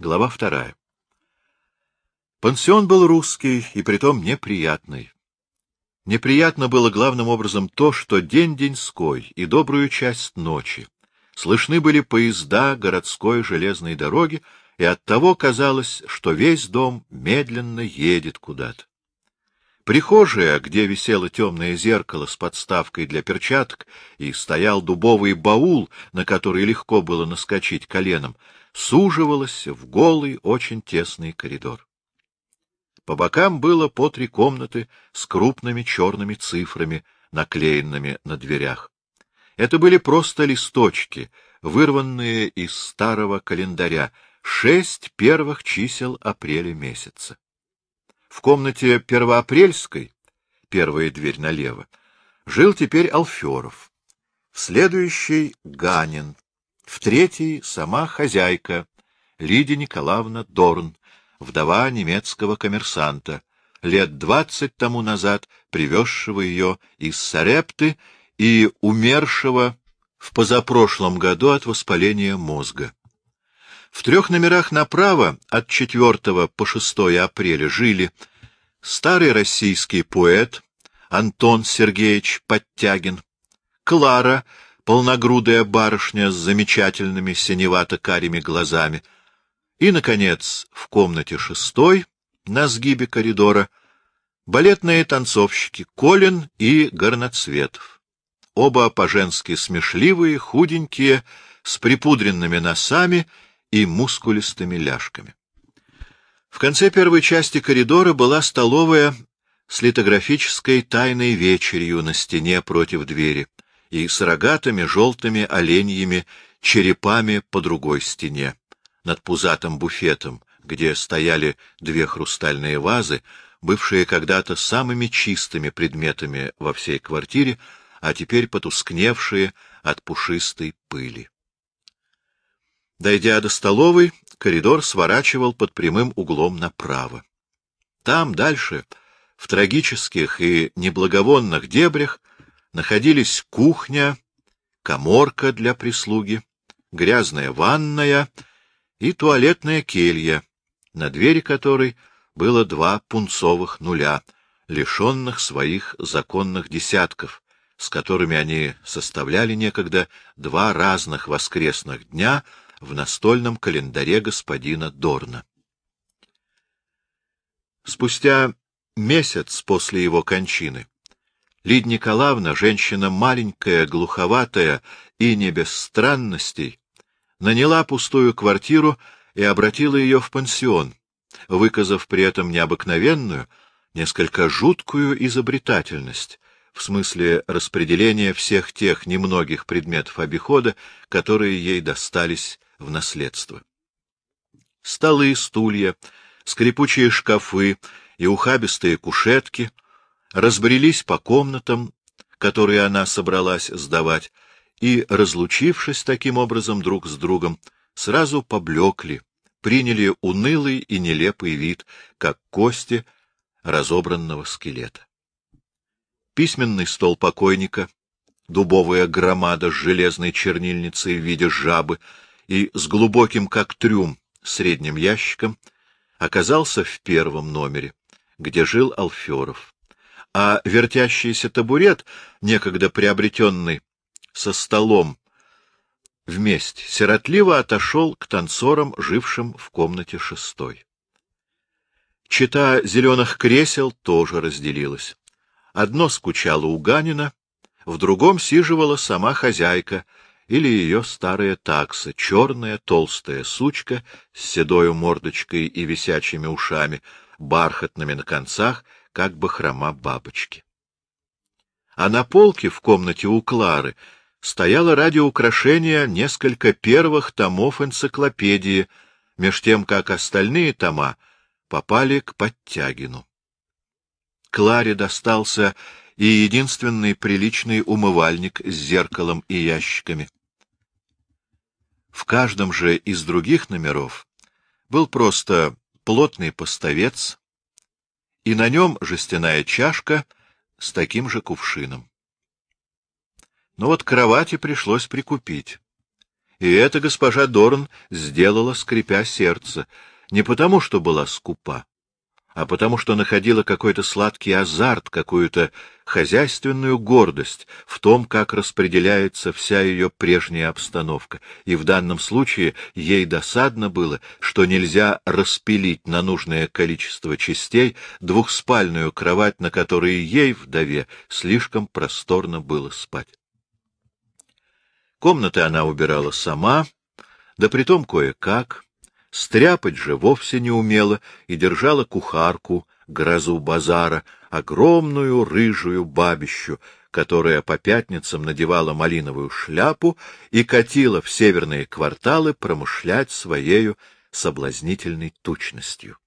Глава вторая. Пансион был русский и притом неприятный. Неприятно было главным образом то, что день-деньской и добрую часть ночи слышны были поезда городской железной дороги, и оттого казалось, что весь дом медленно едет куда-то. Прихожая, где висело темное зеркало с подставкой для перчаток и стоял дубовый баул, на который легко было наскочить коленом, суживалась в голый, очень тесный коридор. По бокам было по три комнаты с крупными черными цифрами, наклеенными на дверях. Это были просто листочки, вырванные из старого календаря, шесть первых чисел апреля месяца. В комнате первоапрельской, первая дверь налево, жил теперь Алферов, в следующей — Ганин, в третьей — сама хозяйка, Лидия Николаевна Дорн, вдова немецкого коммерсанта, лет двадцать тому назад привезшего ее из Сарепты и умершего в позапрошлом году от воспаления мозга. В трех номерах направо от 4 по 6 апреля жили старый российский поэт Антон Сергеевич Подтягин, Клара, полногрудая барышня с замечательными синевато-карими глазами, и, наконец, в комнате шестой, на сгибе коридора, балетные танцовщики Колин и Горноцветов. Оба по-женски смешливые, худенькие, с припудренными носами и мускулистыми ляжками. В конце первой части коридора была столовая с литографической тайной вечерью на стене против двери и с рогатыми желтыми оленьями черепами по другой стене, над пузатым буфетом, где стояли две хрустальные вазы, бывшие когда-то самыми чистыми предметами во всей квартире, а теперь потускневшие от пушистой пыли. Дойдя до столовой, коридор сворачивал под прямым углом направо. Там, дальше, в трагических и неблаговонных дебрях, находились кухня, коморка для прислуги, грязная ванная и туалетная келья, на двери которой было два пунцовых нуля, лишенных своих законных десятков, с которыми они составляли некогда два разных воскресных дня — в настольном календаре господина Дорна. Спустя месяц после его кончины Лид Николаевна, женщина маленькая, глуховатая и не без странностей, наняла пустую квартиру и обратила ее в пансион, выказав при этом необыкновенную, несколько жуткую изобретательность, в смысле распределения всех тех немногих предметов обихода, которые ей достались в наследство. Столы, стулья, скрипучие шкафы и ухабистые кушетки разбрелись по комнатам, которые она собралась сдавать, и, разлучившись таким образом друг с другом, сразу поблекли, приняли унылый и нелепый вид, как кости разобранного скелета. Письменный стол покойника, дубовая громада с железной чернильницей в виде жабы — и с глубоким, как трюм, средним ящиком, оказался в первом номере, где жил Алферов. А вертящийся табурет, некогда приобретенный со столом вместе, сиротливо отошел к танцорам, жившим в комнате шестой. Чита зеленых кресел тоже разделилась. Одно скучало у Ганина, в другом сиживала сама хозяйка — или ее старая такса, черная толстая сучка с седою мордочкой и висячими ушами, бархатными на концах, как бы хрома бабочки. А на полке в комнате у Клары стояло ради украшения несколько первых томов энциклопедии, меж тем, как остальные тома попали к Подтягину. Кларе достался и единственный приличный умывальник с зеркалом и ящиками. В каждом же из других номеров был просто плотный поставец, и на нем жестяная чашка с таким же кувшином. Но вот кровати пришлось прикупить. И это госпожа Дорн сделала, скрипя сердце, не потому, что была скупа, а потому что находила какой-то сладкий азарт, какую-то хозяйственную гордость в том, как распределяется вся ее прежняя обстановка, и в данном случае ей досадно было, что нельзя распилить на нужное количество частей двухспальную кровать, на которой ей, вдове, слишком просторно было спать. Комнаты она убирала сама, да притом кое-как, Стряпать же вовсе не умела и держала кухарку, грозу базара, огромную рыжую бабищу, которая по пятницам надевала малиновую шляпу и катила в северные кварталы промышлять своею соблазнительной тучностью.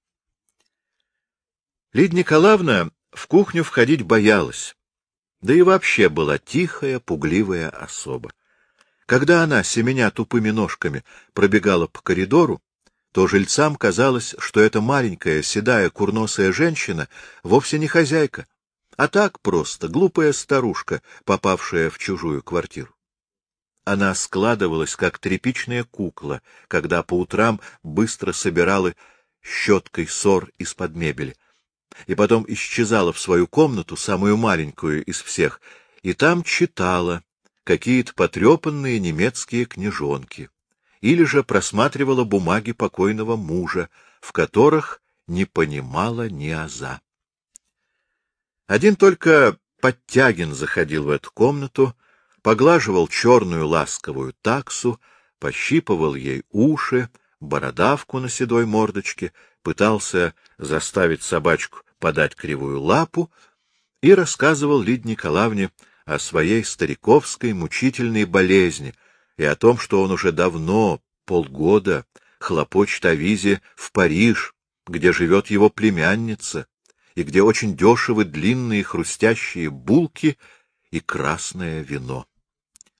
Лидия Николаевна в кухню входить боялась, да и вообще была тихая, пугливая особа. Когда она, семеня тупыми ножками, пробегала по коридору, то жильцам казалось, что эта маленькая, седая, курносая женщина вовсе не хозяйка, а так просто глупая старушка, попавшая в чужую квартиру. Она складывалась, как тряпичная кукла, когда по утрам быстро собирала щеткой ссор из-под мебели, и потом исчезала в свою комнату, самую маленькую из всех, и там читала какие-то потрепанные немецкие книжонки или же просматривала бумаги покойного мужа, в которых не понимала ни аза. Один только Подтягин заходил в эту комнату, поглаживал черную ласковую таксу, пощипывал ей уши, бородавку на седой мордочке, пытался заставить собачку подать кривую лапу и рассказывал Лид Николаевне о своей стариковской мучительной болезни, и о том, что он уже давно, полгода, хлопочет о визе в Париж, где живет его племянница, и где очень дешевы длинные хрустящие булки и красное вино.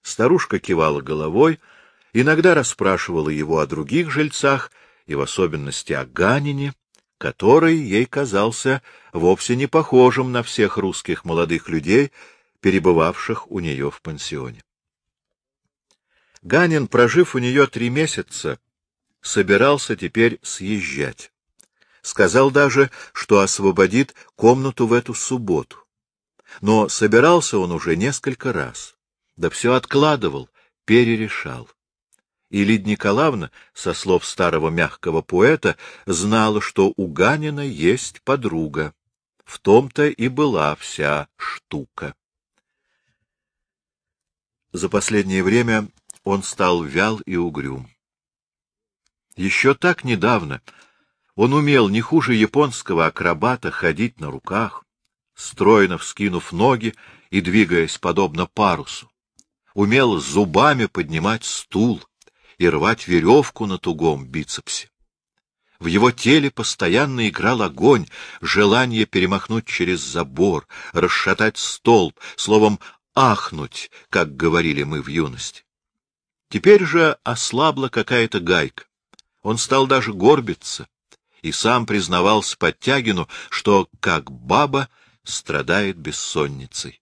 Старушка кивала головой, иногда расспрашивала его о других жильцах, и в особенности о Ганине, который ей казался вовсе не похожим на всех русских молодых людей, перебывавших у нее в пансионе. Ганин, прожив у нее три месяца, собирался теперь съезжать. Сказал даже, что освободит комнату в эту субботу. Но собирался он уже несколько раз. Да все откладывал, перерешал. И Лидия Николаевна, со слов старого мягкого поэта, знала, что у Ганина есть подруга. В том-то и была вся штука. За последнее время он стал вял и угрюм. Еще так недавно он умел не хуже японского акробата ходить на руках, стройно вскинув ноги и двигаясь подобно парусу. Умел зубами поднимать стул и рвать веревку на тугом бицепсе. В его теле постоянно играл огонь, желание перемахнуть через забор, расшатать столб, словом, ахнуть, как говорили мы в юности. Теперь же ослабла какая-то гайка. Он стал даже горбиться и сам признавался Подтягину, что, как баба, страдает бессонницей.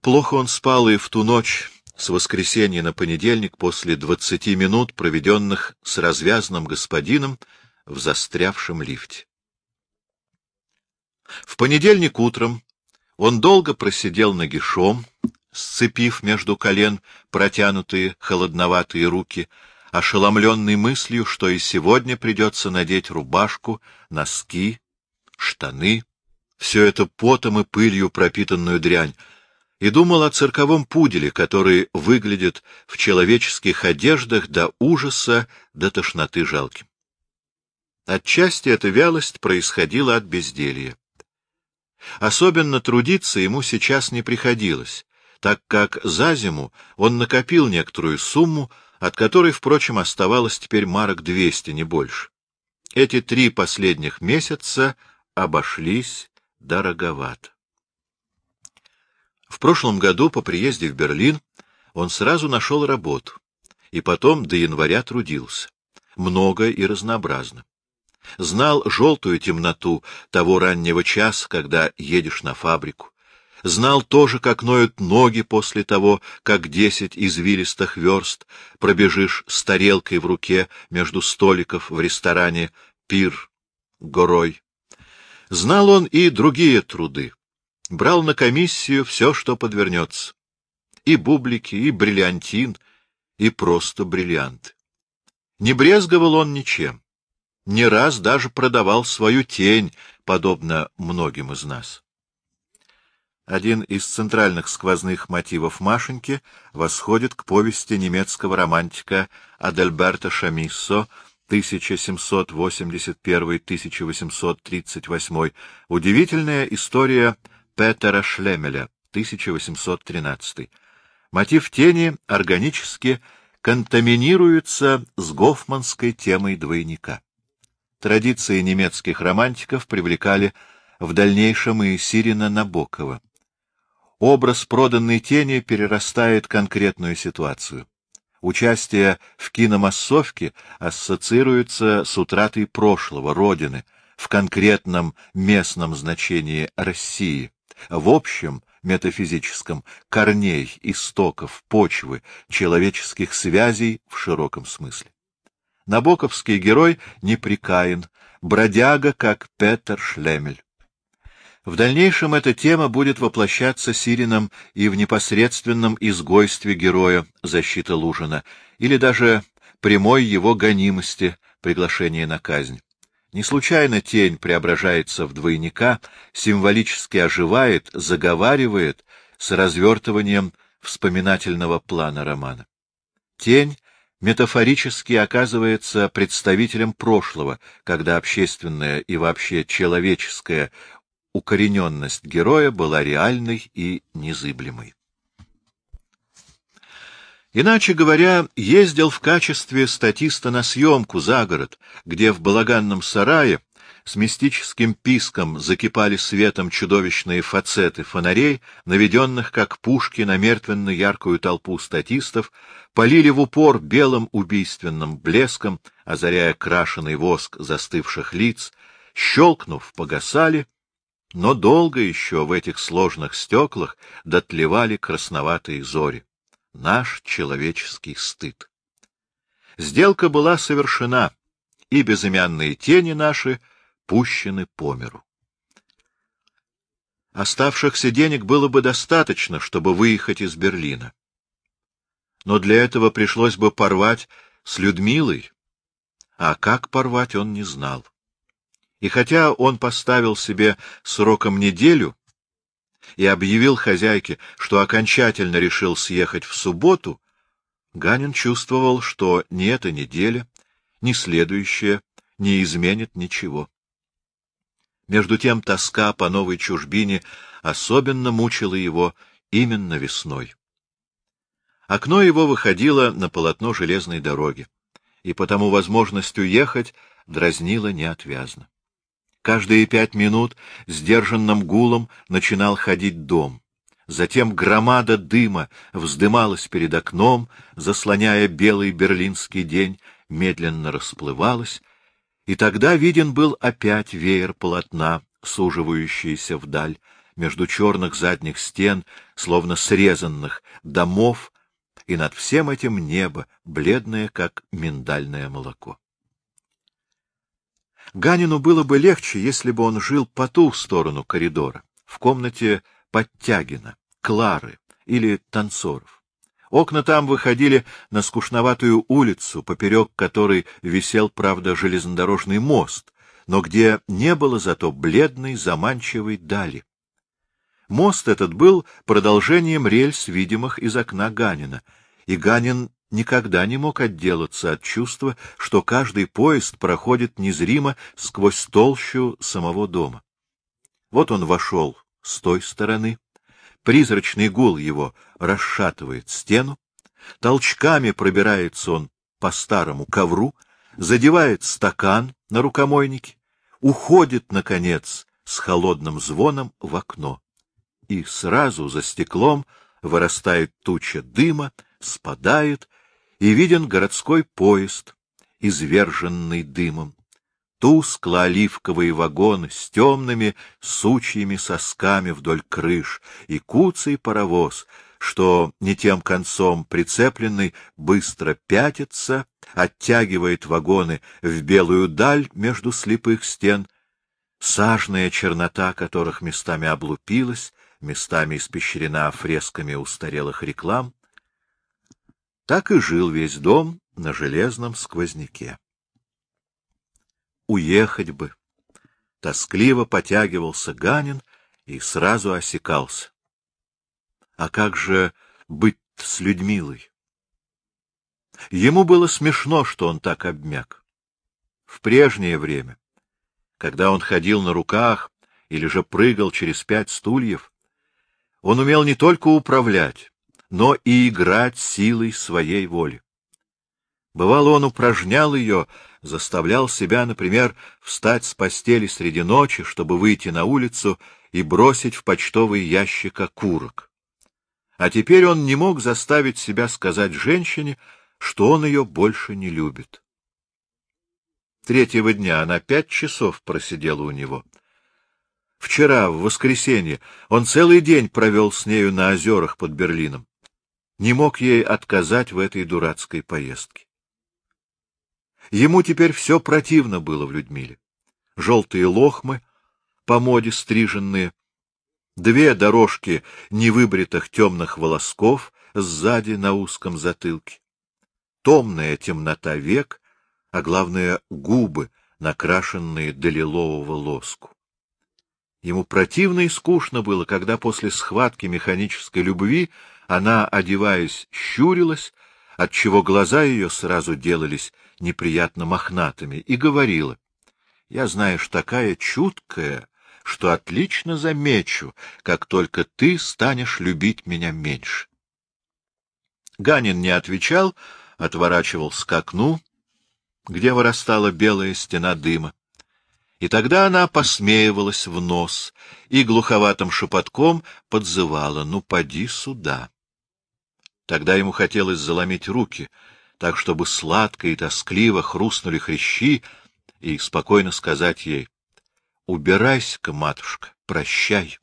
Плохо он спал и в ту ночь, с воскресенья на понедельник, после двадцати минут, проведенных с развязанным господином в застрявшем лифте. В понедельник утром он долго просидел нагишом, сцепив между колен протянутые холодноватые руки, ошеломленный мыслью, что и сегодня придется надеть рубашку, носки, штаны, все это потом и пылью пропитанную дрянь, и думал о цирковом пуделе, который выглядит в человеческих одеждах до ужаса, до тошноты жалким. Отчасти эта вялость происходила от безделья. Особенно трудиться ему сейчас не приходилось, так как за зиму он накопил некоторую сумму, от которой, впрочем, оставалось теперь марок двести, не больше. Эти три последних месяца обошлись дороговато. В прошлом году по приезде в Берлин он сразу нашел работу, и потом до января трудился. Много и разнообразно. Знал желтую темноту того раннего часа, когда едешь на фабрику, знал тоже, как ноют ноги после того, как десять извилистых верст пробежишь с тарелкой в руке между столиков в ресторане «Пир» горой. Знал он и другие труды. Брал на комиссию все, что подвернется. И бублики, и бриллиантин, и просто бриллиант. Не брезговал он ничем. Не раз даже продавал свою тень, подобно многим из нас. Один из центральных сквозных мотивов Машеньки восходит к повести немецкого романтика Адальберта Шамиссо 1781-1838, удивительная история Петера Шлемеля 1813. Мотив тени органически контаминируется с гофманской темой двойника. Традиции немецких романтиков привлекали в дальнейшем и Сирина Набокова. Образ проданной тени перерастает конкретную ситуацию. Участие в киномассовке ассоциируется с утратой прошлого, Родины, в конкретном местном значении России, в общем метафизическом корней, истоков, почвы, человеческих связей в широком смысле. Набоковский герой неприкаян, бродяга, как Петер Шлемель. В дальнейшем эта тема будет воплощаться Сирином и в непосредственном изгойстве героя защиты Лужина, или даже прямой его гонимости, приглашение на казнь. Не случайно тень преображается в двойника, символически оживает, заговаривает с развертыванием вспоминательного плана романа. Тень метафорически оказывается представителем прошлого, когда общественная и вообще человеческая укорененность героя была реальной и незыблемой. Иначе говоря, ездил в качестве статиста на съемку за город, где в балаганном сарае с мистическим писком закипали светом чудовищные фацеты фонарей, наведенных как пушки на мертвенно-яркую толпу статистов, полили в упор белым убийственным блеском, озаряя крашеный воск застывших лиц, щелкнув, погасали — но долго еще в этих сложных стеклах дотлевали красноватые зори. Наш человеческий стыд. Сделка была совершена, и безымянные тени наши пущены по миру. Оставшихся денег было бы достаточно, чтобы выехать из Берлина. Но для этого пришлось бы порвать с Людмилой, а как порвать он не знал. И хотя он поставил себе сроком неделю и объявил хозяйке, что окончательно решил съехать в субботу, Ганин чувствовал, что ни эта неделя, ни следующая не изменит ничего. Между тем тоска по новой чужбине особенно мучила его именно весной. Окно его выходило на полотно железной дороги, и потому возможность уехать дразнила неотвязно. Каждые пять минут сдержанным гулом начинал ходить дом. Затем громада дыма вздымалась перед окном, заслоняя белый берлинский день, медленно расплывалась, и тогда виден был опять веер полотна, суживающийся вдаль, между черных задних стен, словно срезанных, домов, и над всем этим небо, бледное, как миндальное молоко. Ганину было бы легче, если бы он жил по ту сторону коридора, в комнате Подтягина, Клары или танцоров. Окна там выходили на скучноватую улицу, поперек которой висел, правда, железнодорожный мост, но где не было зато бледной, заманчивой дали. Мост этот был продолжением рельс, видимых из окна Ганина, и Ганин никогда не мог отделаться от чувства, что каждый поезд проходит незримо сквозь толщу самого дома. Вот он вошел с той стороны, призрачный гул его расшатывает стену, толчками пробирается он по старому ковру, задевает стакан на рукомойнике, уходит, наконец, с холодным звоном в окно. И сразу за стеклом вырастает туча дыма, спадает и виден городской поезд, изверженный дымом. тускло-оливковые вагоны с темными сучьими сосками вдоль крыш и куцый паровоз, что не тем концом прицепленный быстро пятится, оттягивает вагоны в белую даль между слепых стен, сажная чернота которых местами облупилась, местами испещрена фресками устарелых реклам. Так и жил весь дом на железном сквозняке уехать бы. Тоскливо потягивался Ганин и сразу осекался. А как же быть с Людмилой? Ему было смешно, что он так обмяк. В прежнее время, когда он ходил на руках или же прыгал через пять стульев, он умел не только управлять, но и играть силой своей воли. Бывало, он упражнял ее, заставлял себя, например, встать с постели среди ночи, чтобы выйти на улицу и бросить в почтовый ящик окурок. А теперь он не мог заставить себя сказать женщине, что он ее больше не любит. Третьего дня она пять часов просидела у него. Вчера, в воскресенье, он целый день провел с нею на озерах под Берлином. Не мог ей отказать в этой дурацкой поездке. Ему теперь все противно было в Людмиле. Желтые лохмы, по моде стриженные, две дорожки невыбритых темных волосков сзади на узком затылке, томная темнота век, а главное — губы, накрашенные до лилового лоску. Ему противно и скучно было, когда после схватки механической любви она, одеваясь, щурилась, отчего глаза ее сразу делались неприятно мохнатыми, и говорила, — Я, знаешь, такая чуткая, что отлично замечу, как только ты станешь любить меня меньше. Ганин не отвечал, отворачивался к окну, где вырастала белая стена дыма. И тогда она посмеивалась в нос и глуховатым шепотком подзывала «Ну, поди сюда». Тогда ему хотелось заломить руки, так, чтобы сладко и тоскливо хрустнули хрящи, и спокойно сказать ей «Убирайся-ка, матушка, прощай».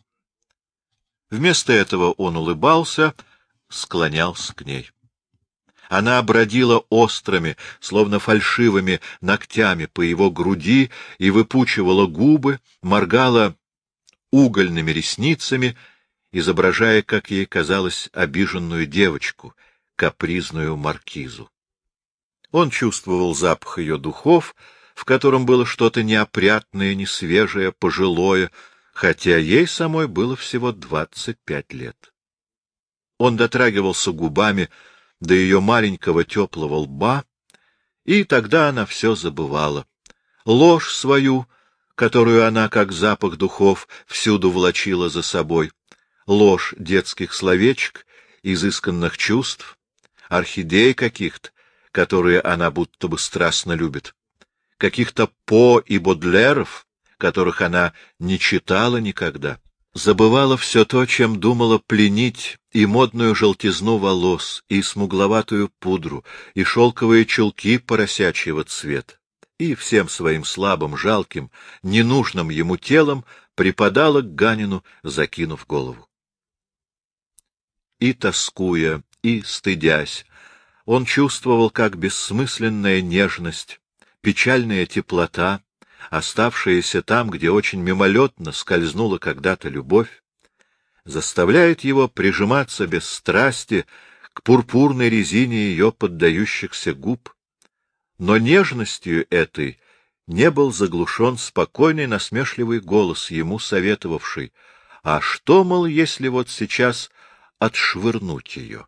Вместо этого он улыбался, склонялся к ней. Она бродила острыми, словно фальшивыми ногтями по его груди и выпучивала губы, моргала угольными ресницами изображая, как ей казалось, обиженную девочку, капризную маркизу. Он чувствовал запах ее духов, в котором было что-то неопрятное, несвежее, пожилое, хотя ей самой было всего двадцать пять лет. Он дотрагивался губами до ее маленького теплого лба, и тогда она все забывала. Ложь свою, которую она, как запах духов, всюду влачила за собой, ложь детских словечек, изысканных чувств, орхидей каких-то, которые она будто бы страстно любит, каких-то По и Бодлеров, которых она не читала никогда, забывала все то, чем думала пленить и модную желтизну волос, и смугловатую пудру, и шелковые чулки поросячьего цвета, и всем своим слабым, жалким, ненужным ему телом припадала к Ганину, закинув голову и тоскуя, и стыдясь, он чувствовал, как бессмысленная нежность, печальная теплота, оставшаяся там, где очень мимолетно скользнула когда-то любовь, заставляет его прижиматься без страсти к пурпурной резине ее поддающихся губ. Но нежностью этой не был заглушен спокойный насмешливый голос, ему советовавший, а что, мол, если вот сейчас отшвырнуть ее.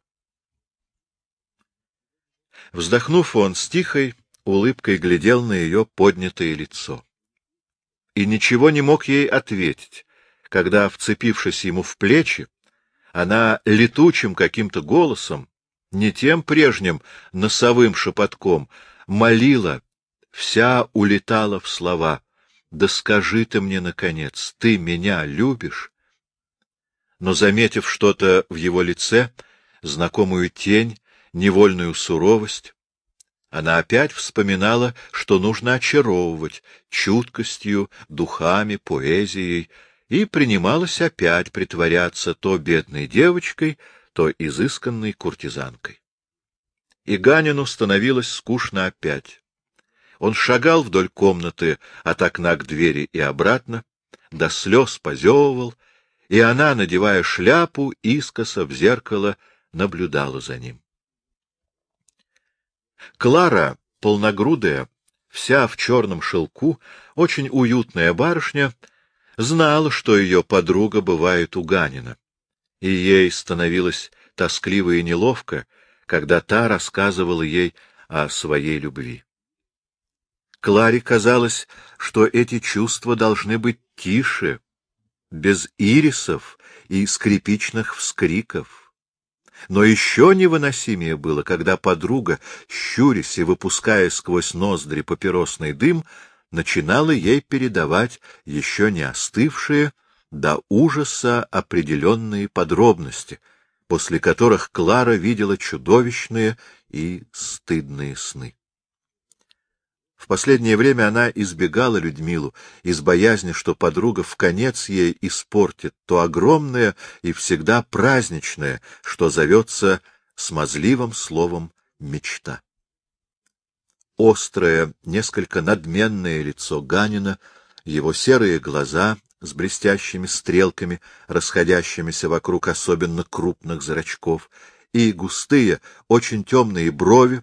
Вздохнув, он с тихой улыбкой глядел на ее поднятое лицо. И ничего не мог ей ответить, когда, вцепившись ему в плечи, она летучим каким-то голосом, не тем прежним носовым шепотком, молила, вся улетала в слова. «Да скажи ты мне, наконец, ты меня любишь?» Но, заметив что-то в его лице, знакомую тень, невольную суровость, Она опять вспоминала, что нужно очаровывать чуткостью, духами, поэзией, и принималась опять притворяться то бедной девочкой, то изысканной куртизанкой. И Ганину становилось скучно опять. Он шагал вдоль комнаты от окна к двери и обратно, до слез позевывал, и она, надевая шляпу, искоса в зеркало, наблюдала за ним. Клара, полногрудая, вся в черном шелку, очень уютная барышня, знала, что ее подруга бывает у Ганина, и ей становилось тоскливо и неловко, когда та рассказывала ей о своей любви. Кларе казалось, что эти чувства должны быть тише, без ирисов и скрипичных вскриков. Но еще невыносимее было, когда подруга, щурясь и выпуская сквозь ноздри папиросный дым, начинала ей передавать еще не остывшие до ужаса определенные подробности, после которых Клара видела чудовищные и стыдные сны. В последнее время она избегала Людмилу из боязни, что подруга в конец ей испортит то огромное и всегда праздничное, что зовется смазливым словом «мечта». Острое, несколько надменное лицо Ганина, его серые глаза с блестящими стрелками, расходящимися вокруг особенно крупных зрачков, и густые, очень темные брови,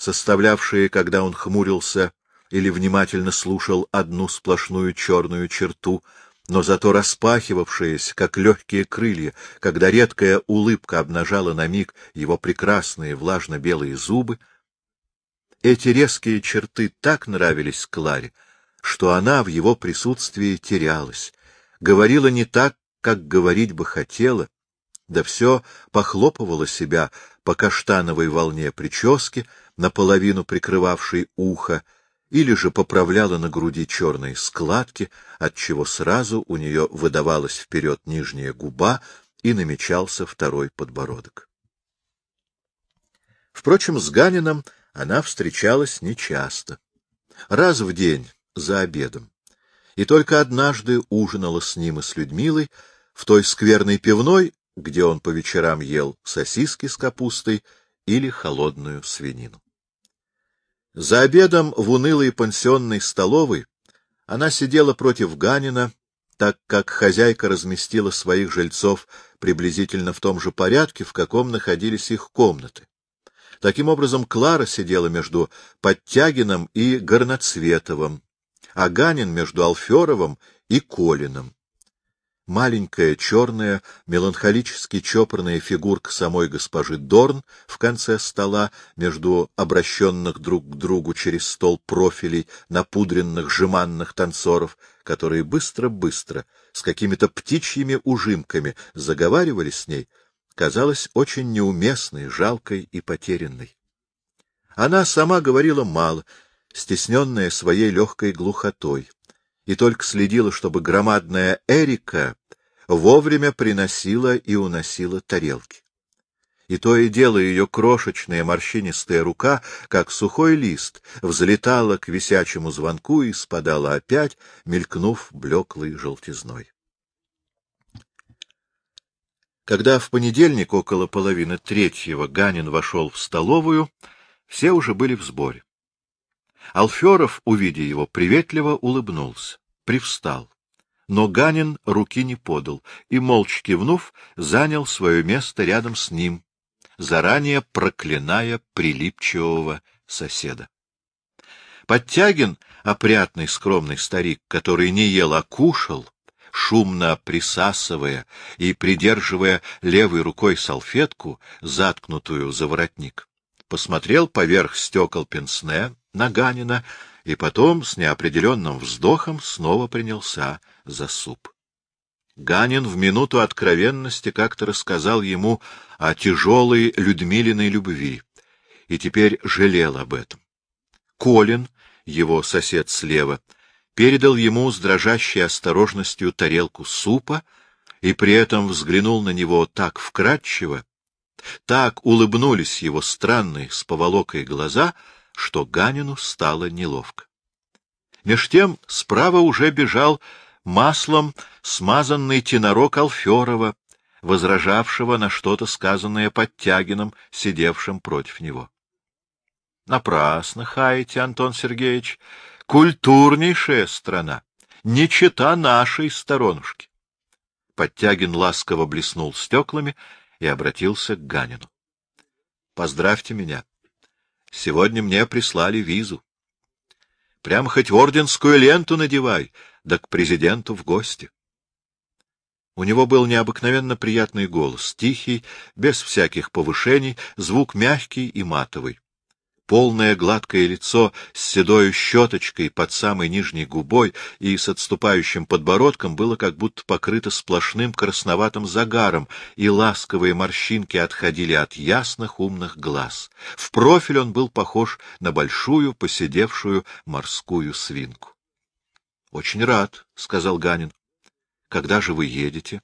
составлявшие, когда он хмурился или внимательно слушал одну сплошную черную черту, но зато распахивавшиеся, как легкие крылья, когда редкая улыбка обнажала на миг его прекрасные влажно-белые зубы, эти резкие черты так нравились Кларе, что она в его присутствии терялась, говорила не так, как говорить бы хотела, да все похлопывала себя по каштановой волне прически, наполовину прикрывавшей ухо, или же поправляла на груди черные складки, отчего сразу у нее выдавалась вперед нижняя губа и намечался второй подбородок. Впрочем, с Ганином она встречалась нечасто. Раз в день, за обедом. И только однажды ужинала с ним и с Людмилой в той скверной пивной, где он по вечерам ел сосиски с капустой или холодную свинину. За обедом в унылой пансионной столовой она сидела против Ганина, так как хозяйка разместила своих жильцов приблизительно в том же порядке, в каком находились их комнаты. Таким образом, Клара сидела между Подтягином и Горноцветовым, а Ганин между Алферовым и Колиным. Маленькая, черная, меланхолически чопорная фигурка самой госпожи Дорн в конце стола, между обращенных друг к другу через стол профилей напудренных жеманных танцоров, которые быстро-быстро, с какими-то птичьими ужимками заговаривали с ней, казалась очень неуместной, жалкой и потерянной. Она сама говорила мало, стесненная своей легкой глухотой и только следила, чтобы громадная Эрика вовремя приносила и уносила тарелки. И то и дело ее крошечная морщинистая рука, как сухой лист, взлетала к висячему звонку и спадала опять, мелькнув блеклой желтизной. Когда в понедельник около половины третьего Ганин вошел в столовую, все уже были в сборе. Алферов, увидя его, приветливо улыбнулся привстал. Но Ганин руки не подал и, молча кивнув, занял свое место рядом с ним, заранее проклиная прилипчивого соседа. Подтягин, опрятный скромный старик, который не ел, а кушал, шумно присасывая и придерживая левой рукой салфетку, заткнутую за воротник, посмотрел поверх стекол пенсне на Ганина и потом с неопределенным вздохом снова принялся за суп. Ганин в минуту откровенности как-то рассказал ему о тяжелой Людмилиной любви и теперь жалел об этом. Колин, его сосед слева, передал ему с дрожащей осторожностью тарелку супа и при этом взглянул на него так вкрадчиво, так улыбнулись его странные с поволокой глаза — что Ганину стало неловко. Меж тем справа уже бежал маслом смазанный тенорок Алферова, возражавшего на что-то сказанное Подтягином, сидевшим против него. — Напрасно хаете, Антон Сергеевич. Культурнейшая страна, не чета нашей сторонушки. Подтягин ласково блеснул стеклами и обратился к Ганину. — Поздравьте меня. Сегодня мне прислали визу. Прям хоть орденскую ленту надевай, да к президенту в гости. У него был необыкновенно приятный голос, тихий, без всяких повышений, звук мягкий и матовый. Полное гладкое лицо с седой щеточкой под самой нижней губой и с отступающим подбородком было как будто покрыто сплошным красноватым загаром, и ласковые морщинки отходили от ясных умных глаз. В профиль он был похож на большую поседевшую морскую свинку. — Очень рад, — сказал Ганин. — Когда же вы едете?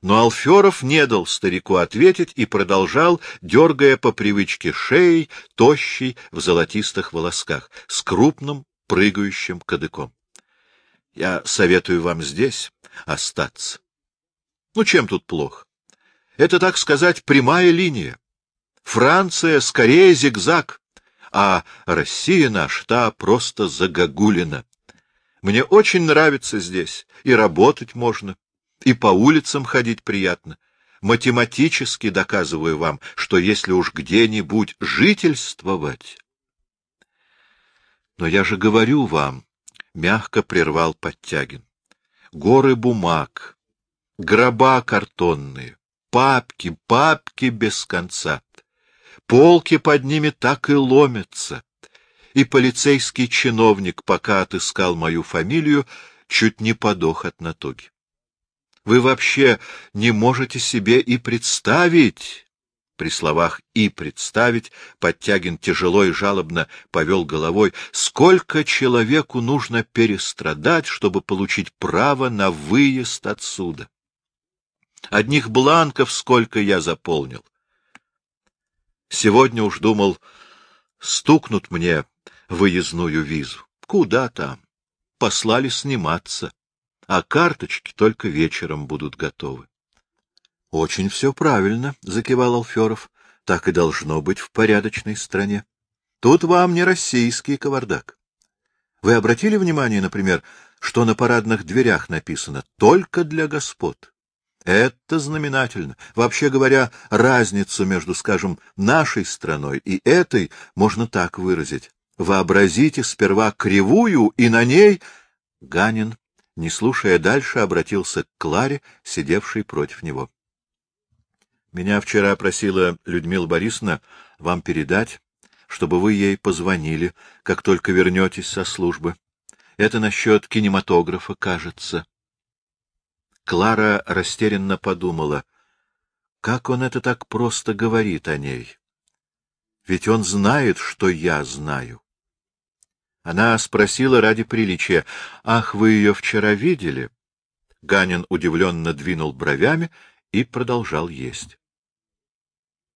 Но Алферов не дал старику ответить и продолжал, дергая по привычке шеей, тощий в золотистых волосках, с крупным прыгающим кадыком. — Я советую вам здесь остаться. Ну, чем тут плохо? Это, так сказать, прямая линия. Франция скорее зигзаг, а Россия наша та просто загогулина. Мне очень нравится здесь, и работать можно, и по улицам ходить приятно. Математически доказываю вам, что если уж где-нибудь жительствовать... Но я же говорю вам, — мягко прервал Подтягин, — горы бумаг, гроба картонные, папки, папки без конца. Полки под ними так и ломятся. И полицейский чиновник, пока отыскал мою фамилию, чуть не подох от натуги. Вы вообще не можете себе и представить... При словах «и представить» Подтягин тяжело и жалобно повел головой. Сколько человеку нужно перестрадать, чтобы получить право на выезд отсюда? Одних бланков сколько я заполнил. Сегодня уж думал, стукнут мне выездную визу. Куда там? Послали сниматься а карточки только вечером будут готовы. — Очень все правильно, — закивал Алферов. — Так и должно быть в порядочной стране. Тут вам не российский кавардак. Вы обратили внимание, например, что на парадных дверях написано «только для господ»? Это знаменательно. Вообще говоря, разницу между, скажем, нашей страной и этой можно так выразить. Вообразите сперва кривую, и на ней... Ганин не слушая дальше, обратился к Кларе, сидевшей против него. — Меня вчера просила Людмила Борисовна вам передать, чтобы вы ей позвонили, как только вернетесь со службы. Это насчет кинематографа, кажется. Клара растерянно подумала, как он это так просто говорит о ней. Ведь он знает, что я знаю. Она спросила ради приличия, «Ах, вы ее вчера видели?» Ганин удивленно двинул бровями и продолжал есть.